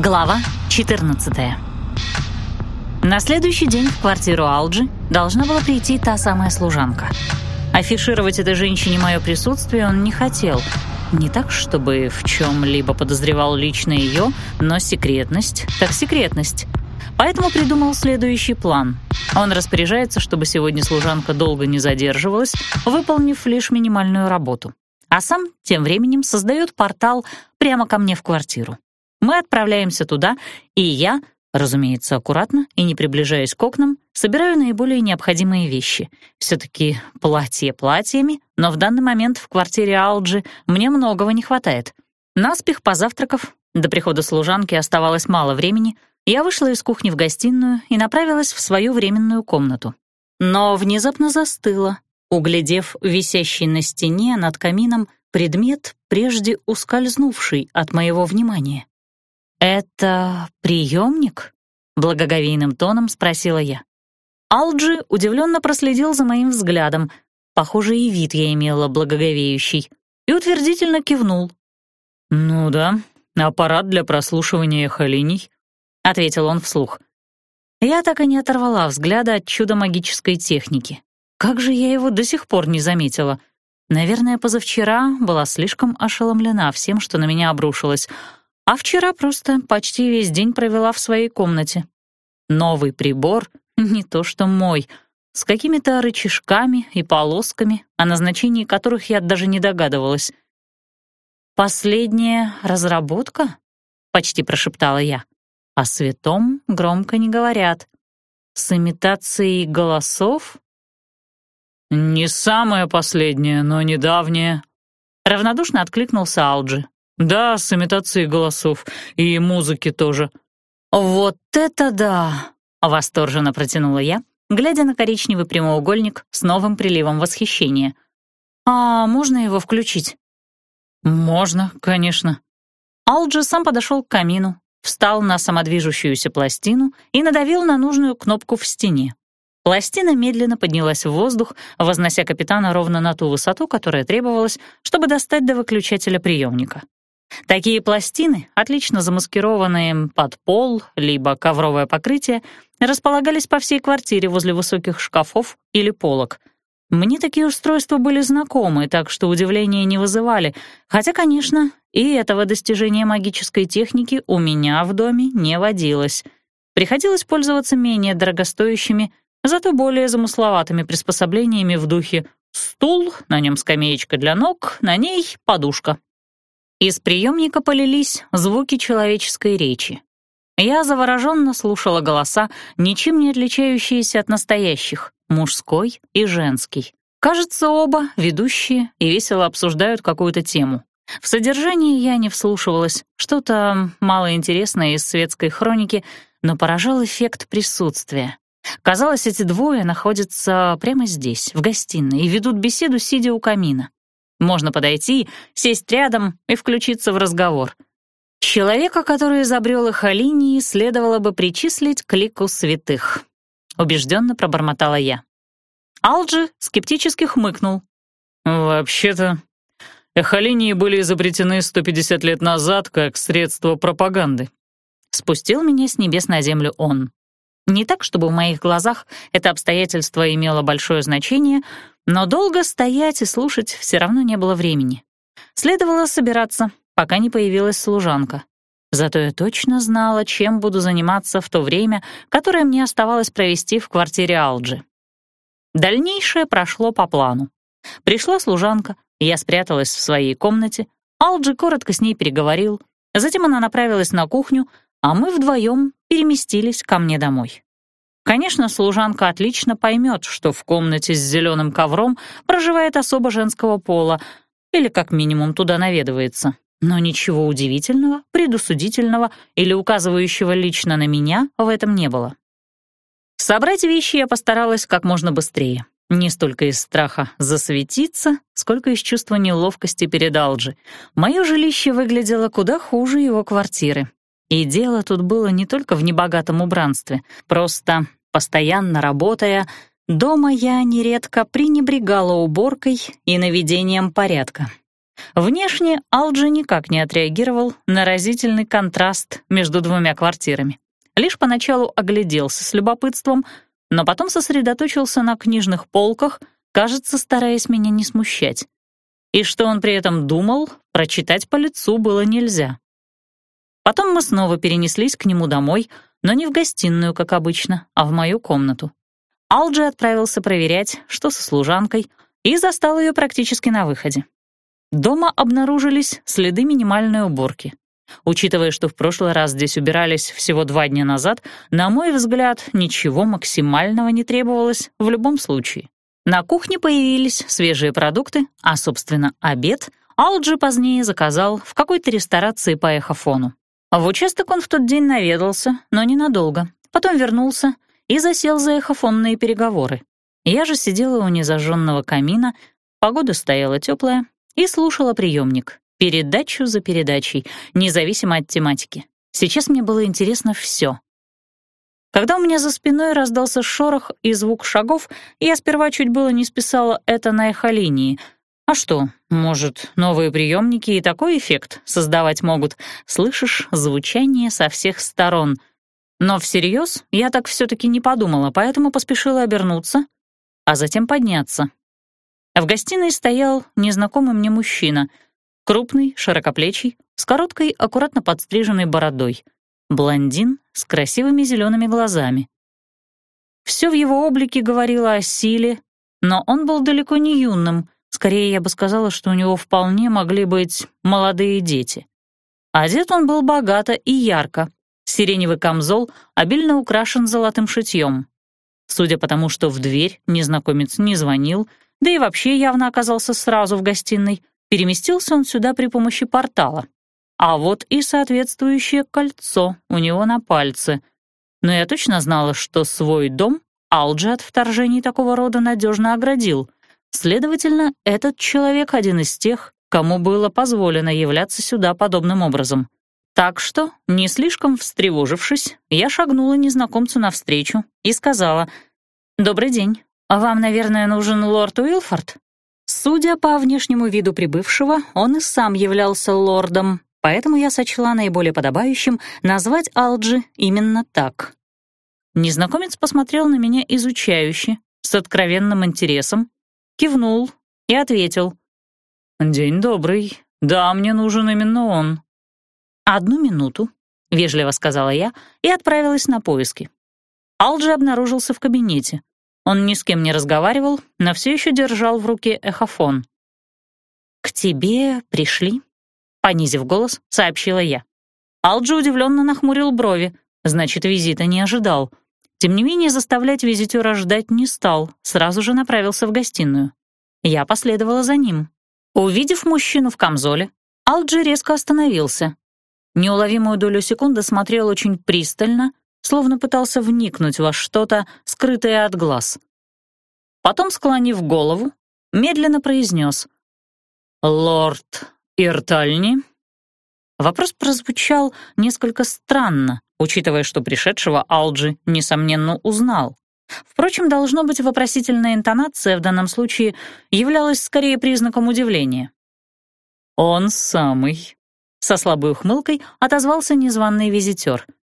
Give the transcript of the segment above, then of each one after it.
Глава 14 На следующий день в квартиру Алджи должна была прийти та самая служанка. Афишировать этой женщине мое присутствие он не хотел. Не так, чтобы в чем-либо подозревал лично ее, но секретность так секретность. Поэтому придумал следующий план. Он распоряжается, чтобы сегодня служанка долго не задерживалась, выполнив лишь минимальную работу. А сам тем временем создает портал прямо ко мне в квартиру. Мы отправляемся туда, и я, разумеется, аккуратно и не приближаясь к окнам, собираю наиболее необходимые вещи. Все-таки платье платьями, но в данный момент в квартире Алджи мне многого не хватает. Наспех позавтракав, до прихода служанки оставалось мало времени, я вышла из кухни в гостиную и направилась в свою временную комнату. Но внезапно застыла, углядев висящий на стене над камином предмет, прежде ускользнувший от моего внимания. «Это приемник?» — благоговейным тоном спросила я. Алджи удивленно проследил за моим взглядом. Похоже, и вид я имела благоговеющий. И утвердительно кивнул. «Ну да, аппарат для прослушивания эхолиний», — ответил он вслух. Я так и не оторвала взгляда от чуда магической техники. Как же я его до сих пор не заметила? Наверное, позавчера была слишком ошеломлена всем, что на меня обрушилось — а вчера просто почти весь день провела в своей комнате. Новый прибор — не то что мой, с какими-то рычажками и полосками, о назначении которых я даже не догадывалась. «Последняя разработка?» — почти прошептала я. «О святом громко не говорят. С имитацией голосов?» «Не самая последняя, но недавняя», — равнодушно откликнулся Алджи. «Да, с имитацией голосов. И музыки тоже». «Вот это да!» — восторженно протянула я, глядя на коричневый прямоугольник с новым приливом восхищения. «А можно его включить?» «Можно, конечно». Алджи сам подошел к камину, встал на самодвижущуюся пластину и надавил на нужную кнопку в стене. Пластина медленно поднялась в воздух, вознося капитана ровно на ту высоту, которая требовалась, чтобы достать до выключателя приемника. Такие пластины, отлично замаскированные под пол либо ковровое покрытие, располагались по всей квартире возле высоких шкафов или полок. Мне такие устройства были знакомы, так что удивления не вызывали, хотя, конечно, и этого достижения магической техники у меня в доме не водилось. Приходилось пользоваться менее дорогостоящими, зато более замысловатыми приспособлениями в духе «стул, на нем скамеечка для ног, на ней подушка». Из приемника полились звуки человеческой речи. Я завороженно слушала голоса, ничем не отличающиеся от настоящих, мужской и женский. Кажется, оба ведущие и весело обсуждают какую-то тему. В содержании я не вслушивалась, что-то малоинтересное из светской хроники, но поражал эффект присутствия. Казалось, эти двое находятся прямо здесь, в гостиной, и ведут беседу, сидя у камина. Можно подойти, сесть рядом и включиться в разговор. Человека, который изобрел их линии, следовало бы причислить к лику святых. Убежденно пробормотала я. Алджи скептически хмыкнул. «Вообще-то, эхолинии были изобретены 150 лет назад как средство пропаганды». Спустил меня с небес на землю он. Не так, чтобы в моих глазах это обстоятельство имело большое значение, но долго стоять и слушать все равно не было времени. Следовало собираться, пока не появилась служанка. Зато я точно знала, чем буду заниматься в то время, которое мне оставалось провести в квартире Алджи. Дальнейшее прошло по плану. Пришла служанка, я спряталась в своей комнате, Алджи коротко с ней переговорил, затем она направилась на кухню, а мы вдвоем переместились ко мне домой. Конечно, служанка отлично поймет, что в комнате с зеленым ковром проживает особо женского пола, или как минимум туда наведывается. Но ничего удивительного, предусудительного или указывающего лично на меня в этом не было. Собрать вещи я постаралась как можно быстрее. Не столько из страха засветиться, сколько из чувства неловкости перед Алджи. Мое жилище выглядело куда хуже его квартиры. И дело тут было не только в небогатом убранстве. Просто, постоянно работая, дома я нередко пренебрегала уборкой и наведением порядка. Внешне Алджи никак не отреагировал на разительный контраст между двумя квартирами. Лишь поначалу огляделся с любопытством, но потом сосредоточился на книжных полках, кажется, стараясь меня не смущать. И что он при этом думал, прочитать по лицу было нельзя. Потом мы снова перенеслись к нему домой, но не в гостиную, как обычно, а в мою комнату. Алджи отправился проверять, что со служанкой, и застал ее практически на выходе. Дома обнаружились следы минимальной уборки. Учитывая, что в прошлый раз здесь убирались всего два дня назад, на мой взгляд, ничего максимального не требовалось в любом случае. На кухне появились свежие продукты, а, собственно, обед Алджи позднее заказал в какой-то ресторации по эхофону. В участок он в тот день наведался, но ненадолго. Потом вернулся и засел за эхофонные переговоры. Я же сидела у незажженного камина, погода стояла теплая, и слушала приемник, передачу за передачей, независимо от тематики. Сейчас мне было интересно все. Когда у меня за спиной раздался шорох и звук шагов, я сперва чуть было не списала это на эхолинии. А что, может, новые приемники и такой эффект создавать могут? Слышишь звучание со всех сторон. Но всерьез я так все-таки не подумала, поэтому поспешила обернуться, а затем подняться. В гостиной стоял незнакомый мне мужчина, крупный, широкоплечий, с короткой, аккуратно подстриженной бородой, блондин с красивыми зелеными глазами. Все в его облике говорило о силе, но он был далеко не юным, скорее я бы сказала, что у него вполне могли быть молодые дети. Одет он был богато и ярко, сиреневый камзол обильно украшен золотым шитьем. Судя по тому, что в дверь незнакомец не звонил, да и вообще явно оказался сразу в гостиной. Переместился он сюда при помощи портала. А вот и соответствующее кольцо у него на пальце. Но я точно знала, что свой дом Алджи от вторжений такого рода надежно оградил. Следовательно, этот человек один из тех, кому было позволено являться сюда подобным образом. Так что, не слишком встревожившись, я шагнула незнакомцу навстречу и сказала «Добрый день, а «Вам, наверное, нужен лорд Уилфорд?» Судя по внешнему виду прибывшего, он и сам являлся лордом, поэтому я сочла наиболее подобающим назвать Алджи именно так. Незнакомец посмотрел на меня изучающе, с откровенным интересом, кивнул и ответил. «День добрый. Да, мне нужен именно он». «Одну минуту», — вежливо сказала я и отправилась на поиски. Алджи обнаружился в кабинете. Он ни с кем не разговаривал, но все еще держал в руке эхофон. «К тебе пришли?» — понизив голос, сообщила я. Алджи удивленно нахмурил брови, значит, визита не ожидал. Тем не менее, заставлять визитера ждать не стал, сразу же направился в гостиную. Я последовала за ним. Увидев мужчину в камзоле, Алджи резко остановился. Неуловимую долю секунды смотрел очень пристально, словно пытался вникнуть во что-то, скрытое от глаз. Потом, склонив голову, медленно произнес «Лорд Иртальни?» Вопрос прозвучал несколько странно, учитывая, что пришедшего Алджи, несомненно, узнал. Впрочем, должно быть, вопросительная интонация в данном случае являлась скорее признаком удивления. «Он самый», — со слабой ухмылкой отозвался незваный визитер —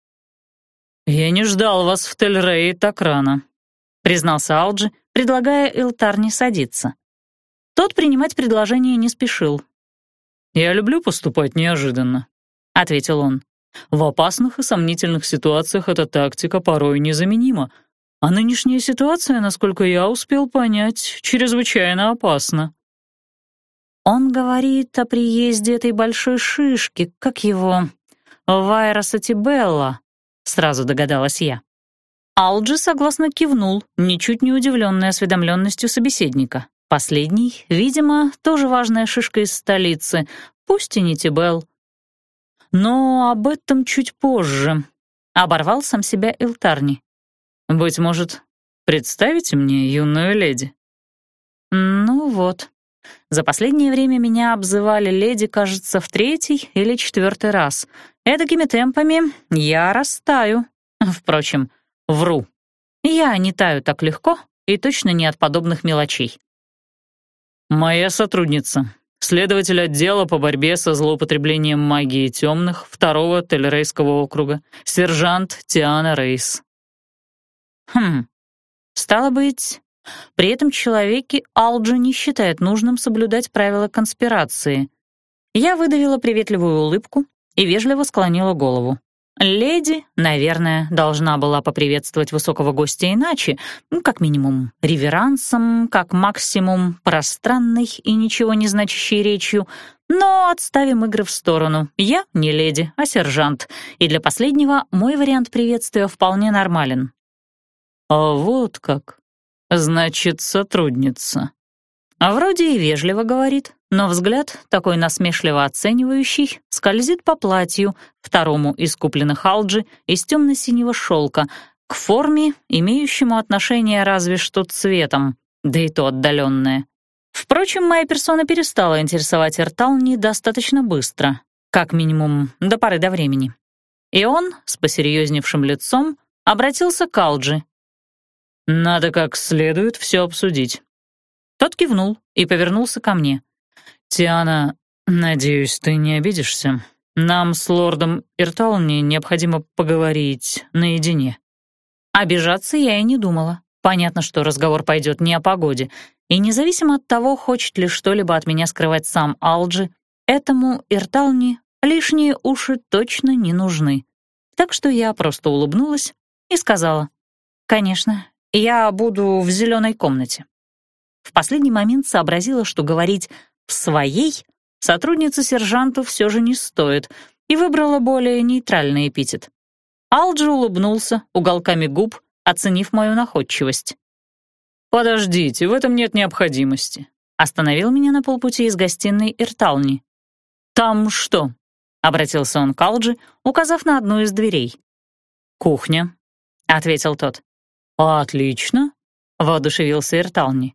«Я не ждал вас в Тель-Рее так рано», — признался Алджи, предлагая Илтарне садиться. Тот принимать предложение не спешил. «Я люблю поступать неожиданно», — ответил он. «В опасных и сомнительных ситуациях эта тактика порой незаменима, а нынешняя ситуация, насколько я успел понять, чрезвычайно опасна». «Он говорит о приезде этой большой шишки, как его, Вайра Сатибелла», — сразу догадалась я. Алджи согласно кивнул, ничуть не удивленный осведомленностью собеседника. Последний, видимо, тоже важная шишка из столицы, пусть и не Тибел. Но об этом чуть позже. Оборвал сам себя Илтарни. «Быть может, представите мне юную леди?» «Ну вот. За последнее время меня обзывали леди, кажется, в третий или четвертый раз. Эдакими темпами я растаю. Впрочем, вру. Я не таю так легко и точно не от подобных мелочей. «Моя сотрудница. следователь отдела по борьбе со злоупотреблением магии темных второго Телерейского округа, сержант Тиана Рейс». «Хм, стало быть, при этом человеке Алджи не считает нужным соблюдать правила конспирации. Я выдавила приветливую улыбку и вежливо склонила голову. Леди, наверное, должна была поприветствовать высокого гостя иначе, ну, как минимум реверансом, как максимум пространной и ничего не значащей речью, но отставим игры в сторону. Я не леди, а сержант, и для последнего мой вариант приветствия вполне нормален. «А вот как», Значит, сотрудница. А вроде и вежливо говорит, но взгляд, такой насмешливо оценивающий, скользит по платью, второму из купленных алджи из темно-синего шелка, к форме, имеющему отношение разве что цветом, да и то отдаленное. Впрочем, моя персона перестала интересовать Эртални достаточно быстро, как минимум до поры до времени. И он, с посерьезневшим лицом, обратился к Алджи, «Надо как следует все обсудить». Тот кивнул и повернулся ко мне. «Тиана, надеюсь, ты не обидишься. Нам с лордом Иртални необходимо поговорить наедине». Обижаться я и не думала. Понятно, что разговор пойдет не о погоде, и независимо от того, хочет ли что-либо от меня скрывать сам Алджи, этому Иртални лишние уши точно не нужны. Так что я просто улыбнулась и сказала, «Конечно, я буду в зеленой комнате. В последний момент сообразила, что говорить «в своей» сотруднице сержанту все же не стоит, и выбрала более нейтральный эпитет. Алджи улыбнулся уголками губ, оценив мою находчивость. «Подождите, в этом нет необходимости», — остановил меня на полпути из гостиной Иртални. «Там что?» — обратился он к Алджи, указав на одну из дверей. «Кухня», — ответил тот. «Отлично», — воодушевился Иртални.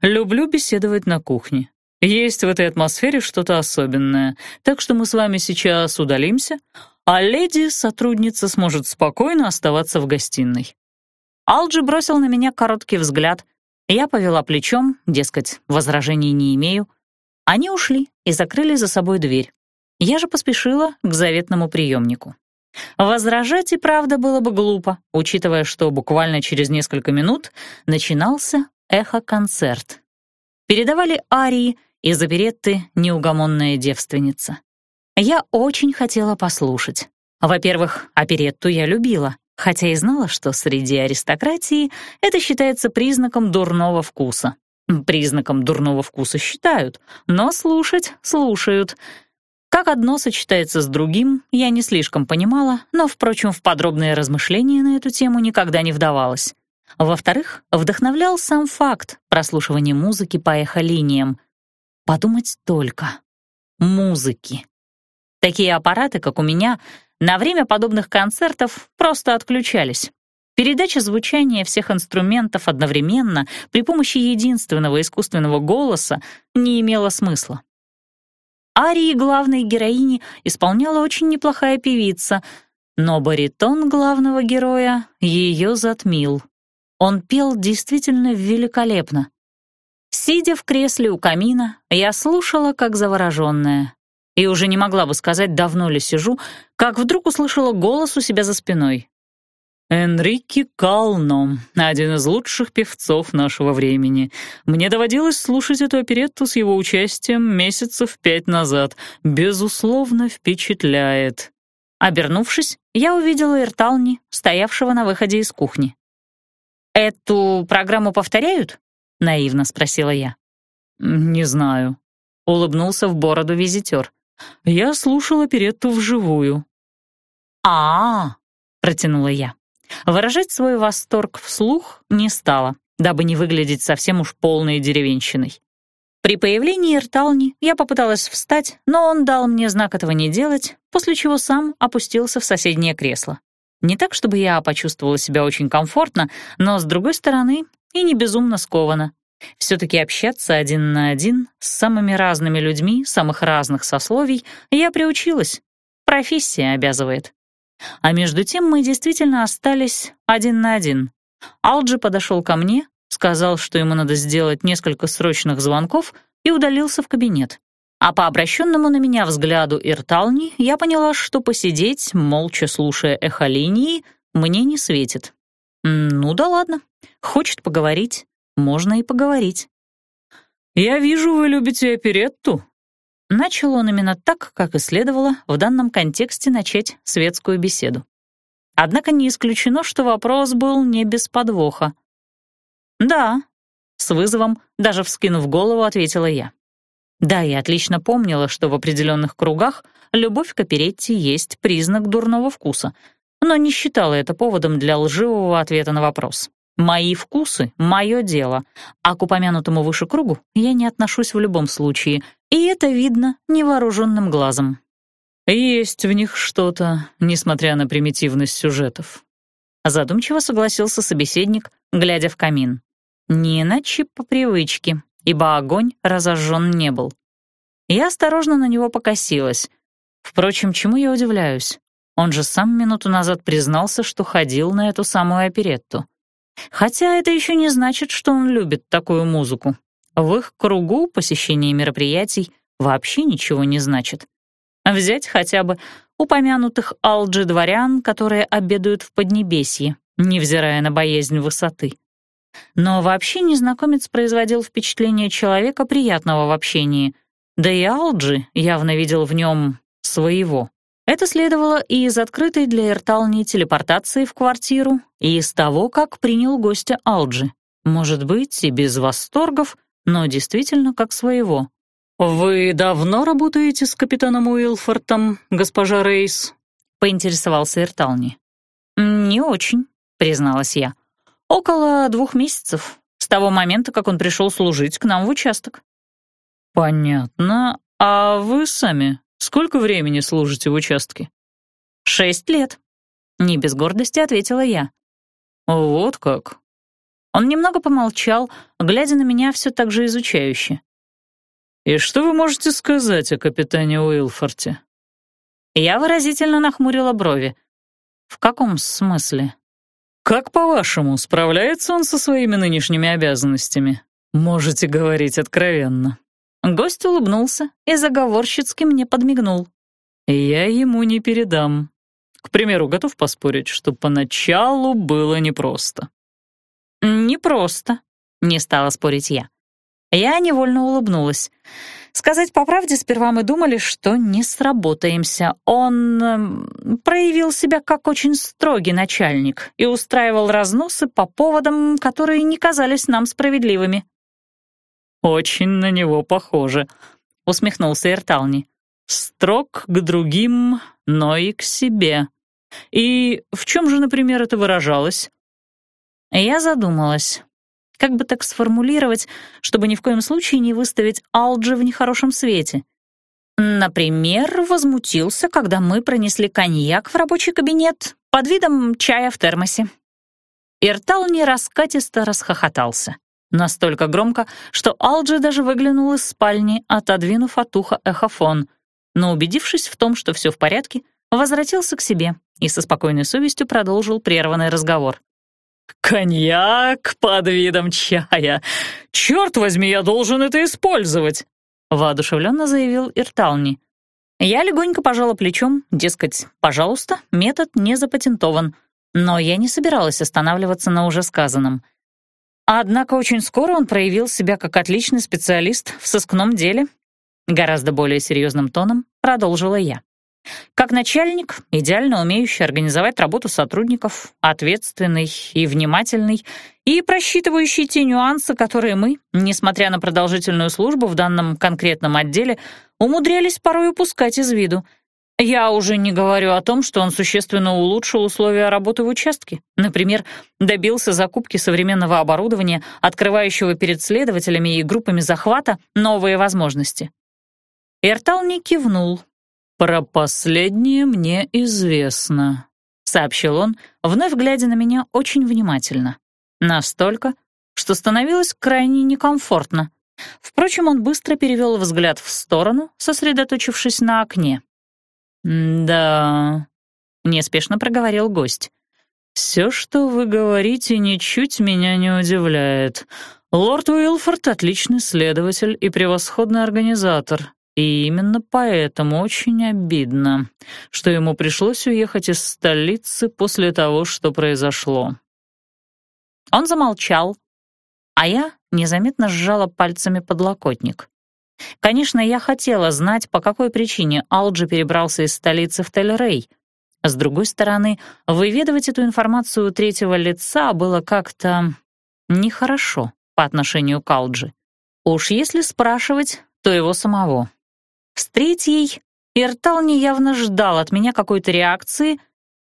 «Люблю беседовать на кухне. Есть в этой атмосфере что-то особенное, так что мы с вами сейчас удалимся, а леди-сотрудница сможет спокойно оставаться в гостиной». Алджи бросил на меня короткий взгляд. Я повела плечом, дескать, возражений не имею. Они ушли и закрыли за собой дверь. Я же поспешила к заветному приемнику. Возражать и правда было бы глупо, учитывая, что буквально через несколько минут начинался эхо-концерт. Передавали арии из оперетты «Неугомонная девственница». Я очень хотела послушать. Во-первых, оперетту я любила, хотя и знала, что среди аристократии это считается признаком дурного вкуса. Признаком дурного вкуса считают, но слушать слушают — как одно сочетается с другим, я не слишком понимала, но, впрочем, в подробные размышления на эту тему никогда не вдавалась. Во-вторых, вдохновлял сам факт прослушивания музыки по эхолиниям. Подумать только. Музыки. Такие аппараты, как у меня, на время подобных концертов просто отключались. Передача звучания всех инструментов одновременно при помощи единственного искусственного голоса не имела смысла. Арии главной героини исполняла очень неплохая певица, но баритон главного героя ее затмил. Он пел действительно великолепно. Сидя в кресле у камина, я слушала, как завороженная. И уже не могла бы сказать, давно ли сижу, как вдруг услышала голос у себя за спиной. Энрике Кално, один из лучших певцов нашего времени. Мне доводилось слушать эту оперетту с его участием месяцев пять назад. Безусловно, впечатляет. Обернувшись, я увидела Иртални, стоявшего на выходе из кухни. «Эту программу повторяют?» — наивно спросила я. «Не знаю», — улыбнулся в бороду визитер. «Я слушала оперетту вживую». «А-а-а», протянула я. Выражать свой восторг вслух не стала, дабы не выглядеть совсем уж полной деревенщиной. При появлении Иртални я попыталась встать, но он дал мне знак этого не делать, после чего сам опустился в соседнее кресло. Не так, чтобы я почувствовала себя очень комфортно, но, с другой стороны, и не безумно скована. Все-таки общаться один на один с самыми разными людьми самых разных сословий я приучилась. Профессия обязывает. А между тем мы действительно остались один на один. Алджи подошел ко мне, сказал, что ему надо сделать несколько срочных звонков и удалился в кабинет. а по обращенному на меня взгляду Иртални я поняла, что посидеть, молча слушая эхолинии, мне не светит. Ну да ладно, хочет поговорить, можно и поговорить. «Я вижу, вы любите оперетту», Начал он именно так, как и следовало в данном контексте начать светскую беседу. Однако не исключено, что вопрос был не без подвоха. «Да», — с вызовом, даже вскинув голову, ответила я. Да, я отлично помнила, что в определенных кругах любовь к оперетте есть признак дурного вкуса, но не считала это поводом для лживого ответа на вопрос. Мои вкусы — мое дело, а к упомянутому выше кругу я не отношусь в любом случае, и это видно невооруженным глазом. «Есть в них что-то, несмотря на примитивность сюжетов», — задумчиво согласился собеседник, глядя в камин. Не иначе по привычке, ибо огонь разожжен не был. Я осторожно на него покосилась. Впрочем, чему я удивляюсь? Он же сам минуту назад признался, что ходил на эту самую оперетту. Хотя это еще не значит, что он любит такую музыку. В их кругу посещение мероприятий вообще ничего не значит. Взять хотя бы упомянутых алджи дворян, которые обедают в Поднебесье, невзирая на боязнь высоты. Но вообще незнакомец производил впечатление человека приятного в общении, да и Алджи явно видел в нем своего. Это следовало и из открытой для Эртални телепортации в квартиру, и из того, как принял гостя Алджи. Может быть, и без восторгов, но действительно как своего. «Вы давно работаете с капитаном Уилфортом, госпожа Рейс?» — поинтересовался Эртални. «Не очень», — призналась я. «Около двух месяцев, с того момента, как он пришел служить к нам в участок». «Понятно. А вы сами Сколько времени служите в участке?» «Шесть лет», — не без гордости ответила я. «Вот как». Он немного помолчал, глядя на меня все так же изучающе. «И что вы можете сказать о капитане Уилфорте?» Я выразительно нахмурила брови. «В каком смысле?» «Как, по-вашему, справляется он со своими нынешними обязанностями? Можете говорить откровенно». Гость улыбнулся и заговорщицки мне подмигнул. «Я ему не передам. К примеру, готов поспорить, что поначалу было непросто». «Непросто», — не стала спорить я. Я невольно улыбнулась. Сказать по правде, сперва мы думали, что не сработаемся. Он э, проявил себя как очень строгий начальник и устраивал разносы по поводам, которые не казались нам справедливыми. «Очень на него похоже», — усмехнулся Эртални. «Строг к другим, но и к себе. И в чем же, например, это выражалось?» Я задумалась. Как бы так сформулировать, чтобы ни в коем случае не выставить Алджи в нехорошем свете? Например, возмутился, когда мы пронесли коньяк в рабочий кабинет под видом чая в термосе. Иртални раскатисто расхохотался. Настолько громко, что Алджи даже выглянул из спальни, отодвинув от уха эхофон, но, убедившись в том, что все в порядке, возвратился к себе и со спокойной совестью продолжил прерванный разговор. «Коньяк под видом чая! Черт возьми, я должен это использовать!» воодушевленно заявил Иртални. Я легонько пожала плечом, дескать, пожалуйста, метод не запатентован, но я не собиралась останавливаться на уже сказанном — Однако очень скоро он проявил себя как отличный специалист в сыскном деле. Гораздо более серьезным тоном продолжила я. Как начальник, идеально умеющий организовать работу сотрудников, ответственный и внимательный, и просчитывающий те нюансы, которые мы, несмотря на продолжительную службу в данном конкретном отделе, умудрялись порой упускать из виду — я уже не говорю о том, что он существенно улучшил условия работы в участке. Например, добился закупки современного оборудования, открывающего перед следователями и группами захвата новые возможности. Эртал не кивнул. «Про последнее мне известно», — сообщил он, вновь глядя на меня очень внимательно. Настолько, что становилось крайне некомфортно. Впрочем, он быстро перевел взгляд в сторону, сосредоточившись на окне. «Да», — неспешно проговорил гость. «Все, что вы говорите, ничуть меня не удивляет. Лорд Уилфорд — отличный следователь и превосходный организатор. И именно поэтому очень обидно, что ему пришлось уехать из столицы после того, что произошло. Он замолчал, а я незаметно сжала пальцами подлокотник. Конечно, я хотела знать, по какой причине Алджи перебрался из столицы в Тель-Рей. С другой стороны, выведывать эту информацию третьего лица было как-то нехорошо по отношению к Алджи. Уж если спрашивать, то его самого. С третьей Иртал неявно ждал от меня какой-то реакции,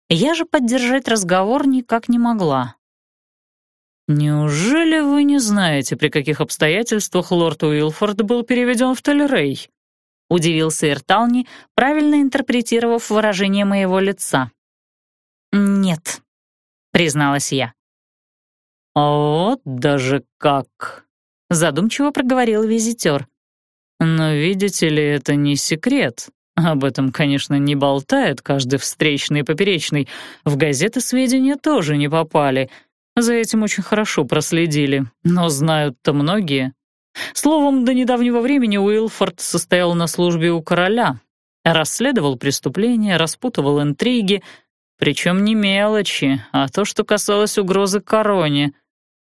я же поддержать разговор никак не могла. «Неужели вы не знаете, при каких обстоятельствах лорд Уилфорд был переведен в Телерей?» — удивился Иртални, правильно интерпретировав выражение моего лица. «Нет», — призналась я. «А вот даже как!» — задумчиво проговорил визитер. «Но видите ли, это не секрет. Об этом, конечно, не болтает каждый встречный и поперечный. В газеты сведения тоже не попали». За этим очень хорошо проследили, но знают-то многие. Словом, до недавнего времени Уилфорд состоял на службе у короля, расследовал преступления, распутывал интриги, причем не мелочи, а то, что касалось угрозы короне.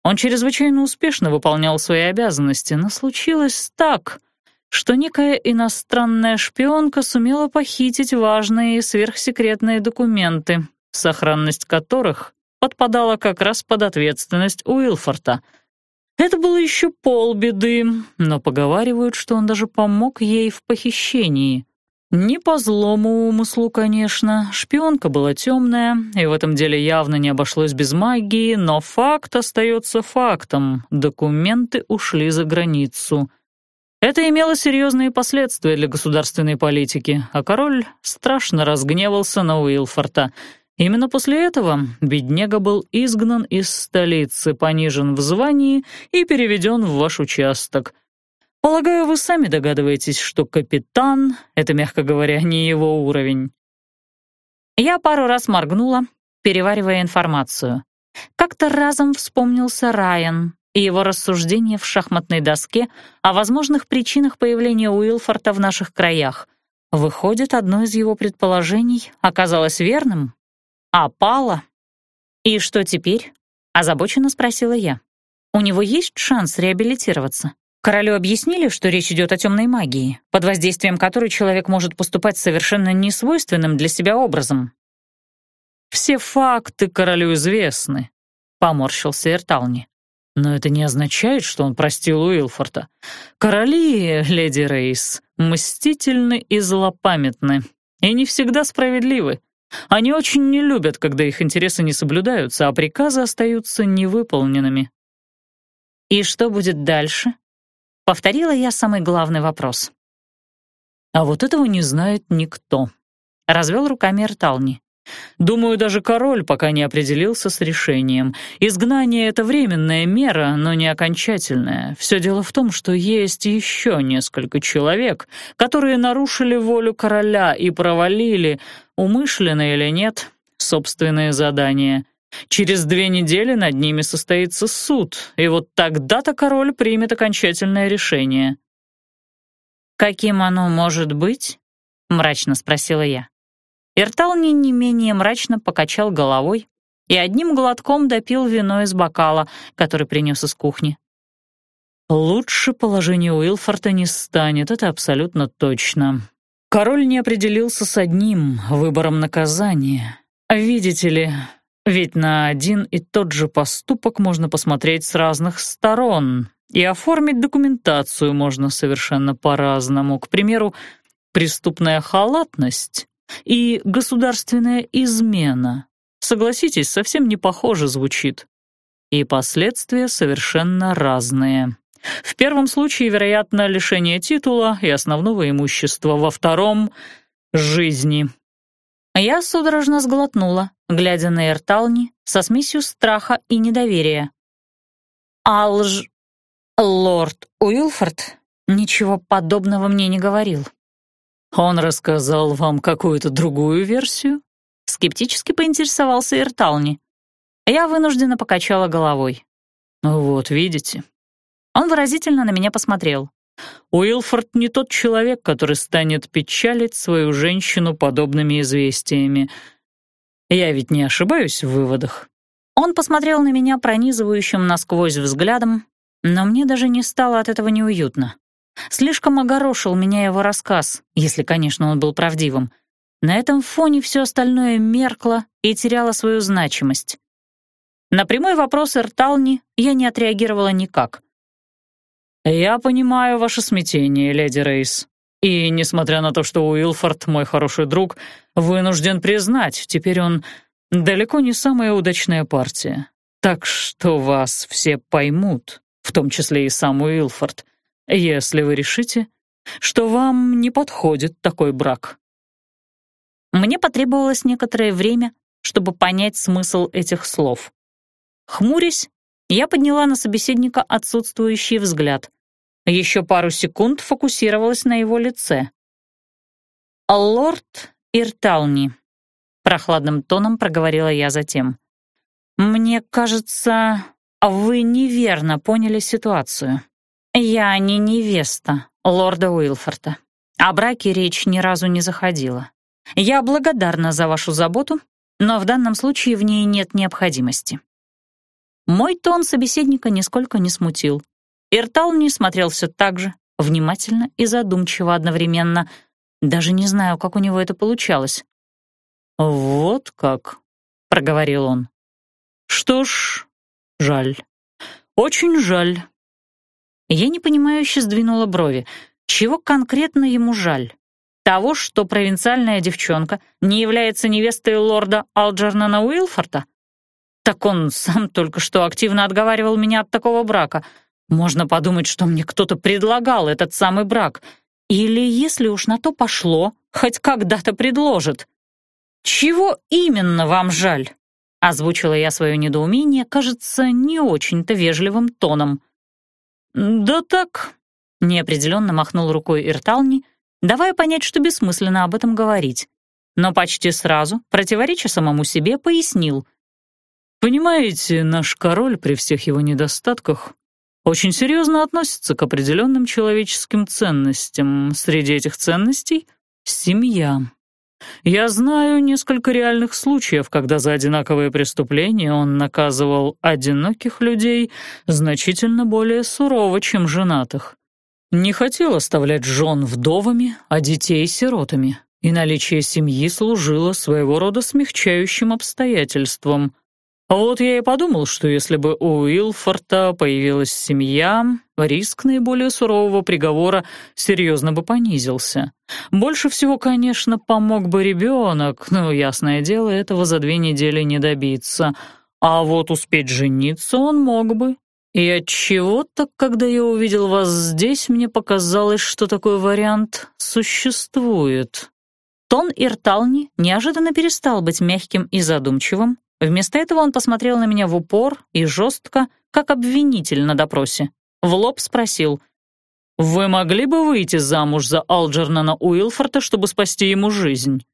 Он чрезвычайно успешно выполнял свои обязанности, но случилось так, что некая иностранная шпионка сумела похитить важные сверхсекретные документы, сохранность которых подпадала как раз под ответственность Уилфорта. Это было еще полбеды, но поговаривают, что он даже помог ей в похищении. Не по злому умыслу, конечно, шпионка была темная, и в этом деле явно не обошлось без магии, но факт остается фактом, документы ушли за границу. Это имело серьезные последствия для государственной политики, а король страшно разгневался на Уилфорта — Именно после этого бедняга был изгнан из столицы, понижен в звании и переведен в ваш участок. Полагаю, вы сами догадываетесь, что капитан — это, мягко говоря, не его уровень. Я пару раз моргнула, переваривая информацию. Как-то разом вспомнился Райан и его рассуждения в шахматной доске о возможных причинах появления Уилфорта в наших краях. Выходит, одно из его предположений оказалось верным, «Опала?» «И что теперь?» — озабоченно спросила я. «У него есть шанс реабилитироваться?» Королю объяснили, что речь идет о темной магии, под воздействием которой человек может поступать совершенно несвойственным для себя образом. «Все факты королю известны», — поморщился Эртални. «Но это не означает, что он простил Уилфорта. Короли, леди Рейс, мстительны и злопамятны, и не всегда справедливы. Они очень не любят, когда их интересы не соблюдаются, а приказы остаются невыполненными. «И что будет дальше?» — повторила я самый главный вопрос. «А вот этого не знает никто», — развел руками Эртални. Думаю, даже король пока не определился с решением. Изгнание — это временная мера, но не окончательная. Все дело в том, что есть еще несколько человек, которые нарушили волю короля и провалили, умышленно или нет, собственные задания. Через две недели над ними состоится суд, и вот тогда-то король примет окончательное решение. «Каким оно может быть?» — мрачно спросила я. Иртални не менее мрачно покачал головой и одним глотком допил вино из бокала, который принес из кухни. «Лучше положение Уилфорта не станет, это абсолютно точно. Король не определился с одним выбором наказания. Видите ли, ведь на один и тот же поступок можно посмотреть с разных сторон, и оформить документацию можно совершенно по-разному. К примеру, преступная халатность и государственная измена. Согласитесь, совсем не похоже звучит. И последствия совершенно разные. В первом случае, вероятно, лишение титула и основного имущества, во втором — жизни. Я судорожно сглотнула, глядя на Эртални со смесью страха и недоверия. «Алж... лорд Уилфорд ничего подобного мне не говорил». «Он рассказал вам какую-то другую версию?» Скептически поинтересовался Иртални. Я вынужденно покачала головой. «Вот, видите». Он выразительно на меня посмотрел. Уилфорд не тот человек, который станет печалить свою женщину подобными известиями. Я ведь не ошибаюсь в выводах. Он посмотрел на меня пронизывающим насквозь взглядом, но мне даже не стало от этого неуютно. Слишком огорошил меня его рассказ, если, конечно, он был правдивым. На этом фоне все остальное меркло и теряло свою значимость. На прямой вопрос Эртални я не отреагировала никак. «Я понимаю ваше смятение, леди Рейс. И, несмотря на то, что Уилфорд, мой хороший друг, вынужден признать, теперь он далеко не самая удачная партия. Так что вас все поймут, в том числе и сам Уилфорд, если вы решите, что вам не подходит такой брак». Мне потребовалось некоторое время, чтобы понять смысл этих слов. Хмурясь, я подняла на собеседника отсутствующий взгляд. Еще пару секунд фокусировалась на его лице. «Лорд Иртални», — прохладным тоном проговорила я затем. «Мне кажется, вы неверно поняли ситуацию. Я не невеста лорда Уилфорта. О браке речь ни разу не заходила. Я благодарна за вашу заботу, но в данном случае в ней нет необходимости». Мой тон собеседника нисколько не смутил. Иртал не смотрел все так же, внимательно и задумчиво одновременно. Даже не знаю, как у него это получалось. «Вот как», — проговорил он. «Что ж, жаль. Очень жаль». Я непонимающе сдвинула брови. Чего конкретно ему жаль? Того, что провинциальная девчонка не является невестой лорда Алджернана Уилфорта? Так он сам только что активно отговаривал меня от такого брака. Можно подумать, что мне кто-то предлагал этот самый брак. Или, если уж на то пошло, хоть когда-то предложит. «Чего именно вам жаль?» Озвучила я свое недоумение, кажется, не очень-то вежливым тоном. «Да так», — неопределенно махнул рукой Иртални, давая понять, что бессмысленно об этом говорить. Но почти сразу, противореча самому себе, пояснил — Понимаете, наш король при всех его недостатках очень серьезно относится к определенным человеческим ценностям. Среди этих ценностей — семья. Я знаю несколько реальных случаев, когда за одинаковые преступления он наказывал одиноких людей значительно более сурово, чем женатых. Не хотел оставлять жен вдовами, а детей сиротами, и наличие семьи служило своего рода смягчающим обстоятельством. Вот я и подумал, что если бы у Уилфорта появилась семья, риск наиболее сурового приговора серьезно бы понизился. Больше всего, конечно, помог бы ребенок, но, ясное дело, этого за две недели не добиться. А вот успеть жениться он мог бы. И от чего то когда я увидел вас здесь, мне показалось, что такой вариант существует. Тон Иртални неожиданно перестал быть мягким и задумчивым, Вместо этого он посмотрел на меня в упор и жестко, как обвинитель на допросе. В лоб спросил, «Вы могли бы выйти замуж за Алджернана Уилфорта, чтобы спасти ему жизнь?»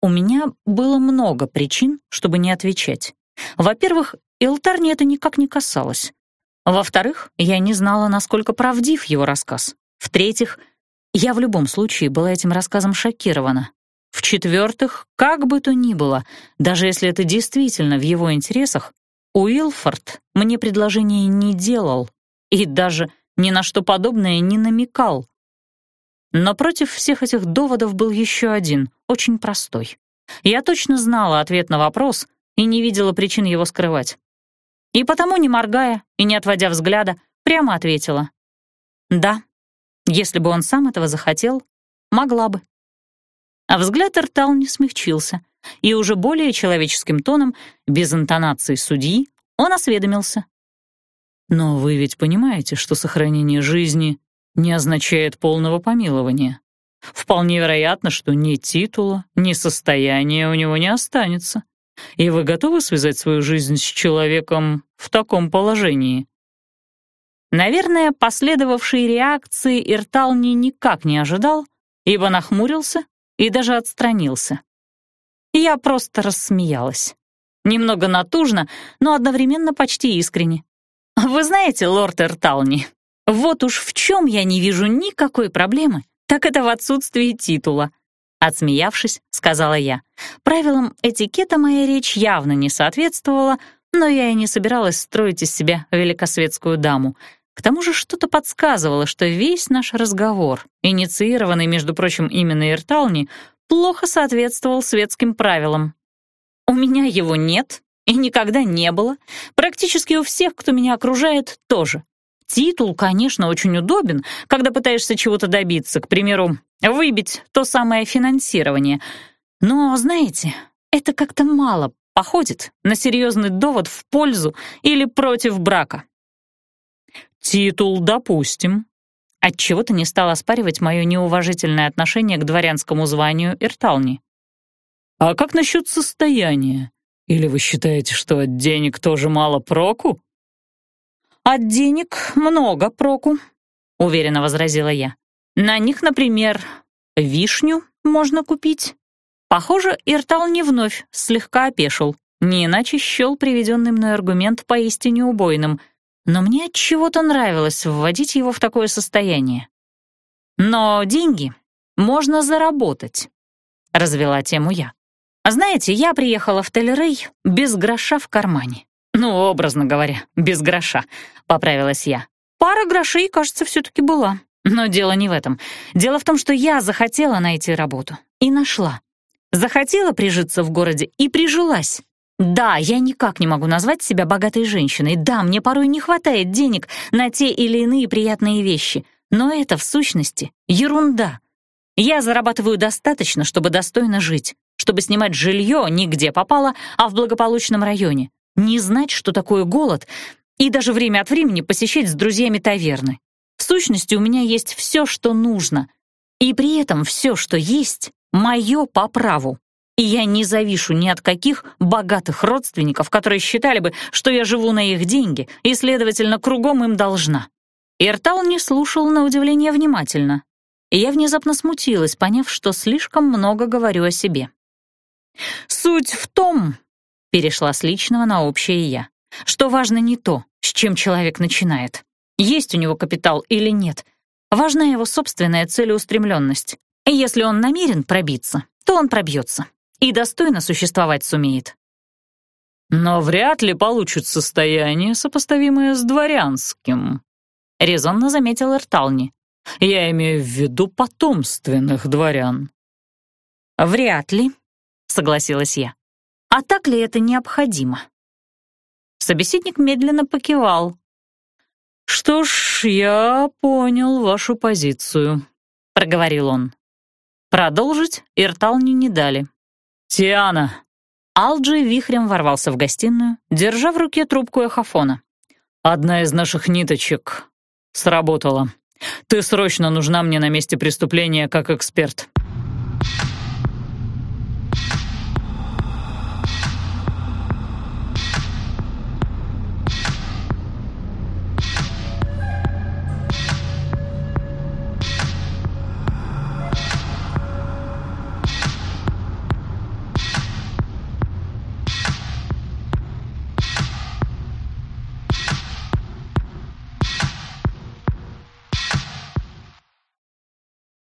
У меня было много причин, чтобы не отвечать. Во-первых, Илтарни это никак не касалось. Во-вторых, я не знала, насколько правдив его рассказ. В-третьих, я в любом случае была этим рассказом шокирована. В-четвертых, как бы то ни было, даже если это действительно в его интересах, Уилфорд мне предложение не делал и даже ни на что подобное не намекал. Но против всех этих доводов был еще один, очень простой. Я точно знала ответ на вопрос и не видела причин его скрывать. И потому, не моргая и не отводя взгляда, прямо ответила. «Да, если бы он сам этого захотел, могла бы». А взгляд Эртал не смягчился, и уже более человеческим тоном, без интонации судьи, он осведомился. «Но вы ведь понимаете, что сохранение жизни не означает полного помилования. Вполне вероятно, что ни титула, ни состояния у него не останется. И вы готовы связать свою жизнь с человеком в таком положении?» Наверное, последовавшей реакции Иртални никак не ожидал, ибо нахмурился и даже отстранился. Я просто рассмеялась. Немного натужно, но одновременно почти искренне. «Вы знаете, лорд Эртални, Вот уж в чем я не вижу никакой проблемы, так это в отсутствии титула. Отсмеявшись, сказала я. Правилам этикета моя речь явно не соответствовала, но я и не собиралась строить из себя великосветскую даму. К тому же что-то подсказывало, что весь наш разговор, инициированный, между прочим, именно Иртални, плохо соответствовал светским правилам. У меня его нет и никогда не было. Практически у всех, кто меня окружает, тоже. Титул, конечно, очень удобен, когда пытаешься чего-то добиться, к примеру, выбить то самое финансирование. Но, знаете, это как-то мало походит на серьезный довод в пользу или против брака. Титул, допустим. Отчего-то не стал оспаривать мое неуважительное отношение к дворянскому званию Иртални. А как насчет состояния? Или вы считаете, что от денег тоже мало проку? «От денег много проку», — уверенно возразила я. «На них, например, вишню можно купить». Похоже, Иртал не вновь слегка опешил, не иначе счел приведенный мной аргумент поистине убойным, но мне от чего-то нравилось вводить его в такое состояние. «Но деньги можно заработать», — развела тему я. «Знаете, я приехала в Телерей без гроша в кармане. «Ну, образно говоря, без гроша», — поправилась я. «Пара грошей, кажется, все-таки была. Но дело не в этом. Дело в том, что я захотела найти работу. И нашла. Захотела прижиться в городе и прижилась. Да, я никак не могу назвать себя богатой женщиной. Да, мне порой не хватает денег на те или иные приятные вещи. Но это, в сущности, ерунда. Я зарабатываю достаточно, чтобы достойно жить, чтобы снимать жилье не где попало, а в благополучном районе не знать, что такое голод, и даже время от времени посещать с друзьями таверны. В сущности, у меня есть все, что нужно. И при этом все, что есть, мое по праву. И я не завишу ни от каких богатых родственников, которые считали бы, что я живу на их деньги и, следовательно, кругом им должна. Иртал не слушал на удивление внимательно. И я внезапно смутилась, поняв, что слишком много говорю о себе. «Суть в том, Перешла с личного на общее «я». Что важно не то, с чем человек начинает. Есть у него капитал или нет. Важна его собственная целеустремленность. И если он намерен пробиться, то он пробьется. И достойно существовать сумеет. «Но вряд ли получит состояние, сопоставимое с дворянским», — резонно заметил Эртални. «Я имею в виду потомственных дворян». «Вряд ли», — согласилась я. А так ли это необходимо? Собеседник медленно покивал. «Что ж, я понял вашу позицию», — проговорил он. Продолжить Иртални не дали. «Тиана!» Алджи вихрем ворвался в гостиную, держа в руке трубку эхофона. «Одна из наших ниточек сработала. Ты срочно нужна мне на месте преступления как эксперт.